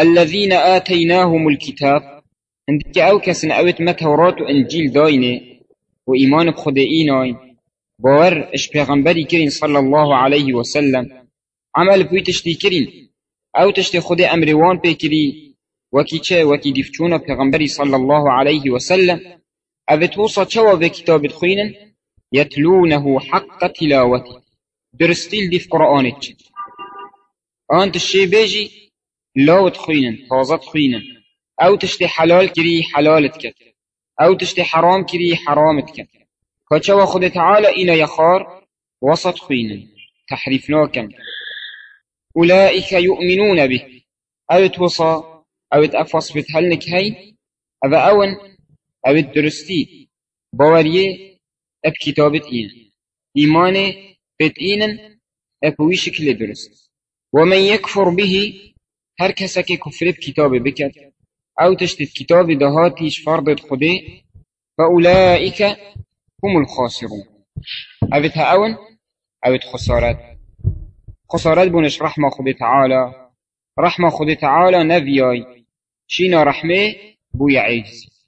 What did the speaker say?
الذين آتيناهم الكتاب عندك أو كسن أوت ما توراة وإنجيل داينة وإيمان بخده إيناين باور إش پیغمبری كرين صلى الله عليه وسلم. عمل بوي تشتي كرين. أو تشتي خده أمروان بكري وكي چه؟ وكي دفتون پیغمبری صلى الله عليه وسلم. أبت وصا چوا بكتاب خوينن يتلونه حق تلاوته درستيل دي في قرآنك آن تشي بيجي لاوت خوينن تازت خوينن أو تشتي حلال كري حلالت أو تشتي حرام كري حرامت كت كاتشوا خد تعالى إلى يخار وسط خوينن تحريفناكم أولئك يؤمنون به أو توصى أو تأفص بتهلنك هاي أبا أون أو درستي باوريه اب كتابت إين إيمان بيت إينن اب شكل درست. ومن يكفر به هر کسا که کفر بكتاب بکد أو تشتت كتاب دهاتيش فرض خده فأولئك هم الخاسرون. اوت هاون اوت خسارت. خسارت بونش رحمة خده تعالى رحمة خده تعالى نبياي شينا رحمه بو عجز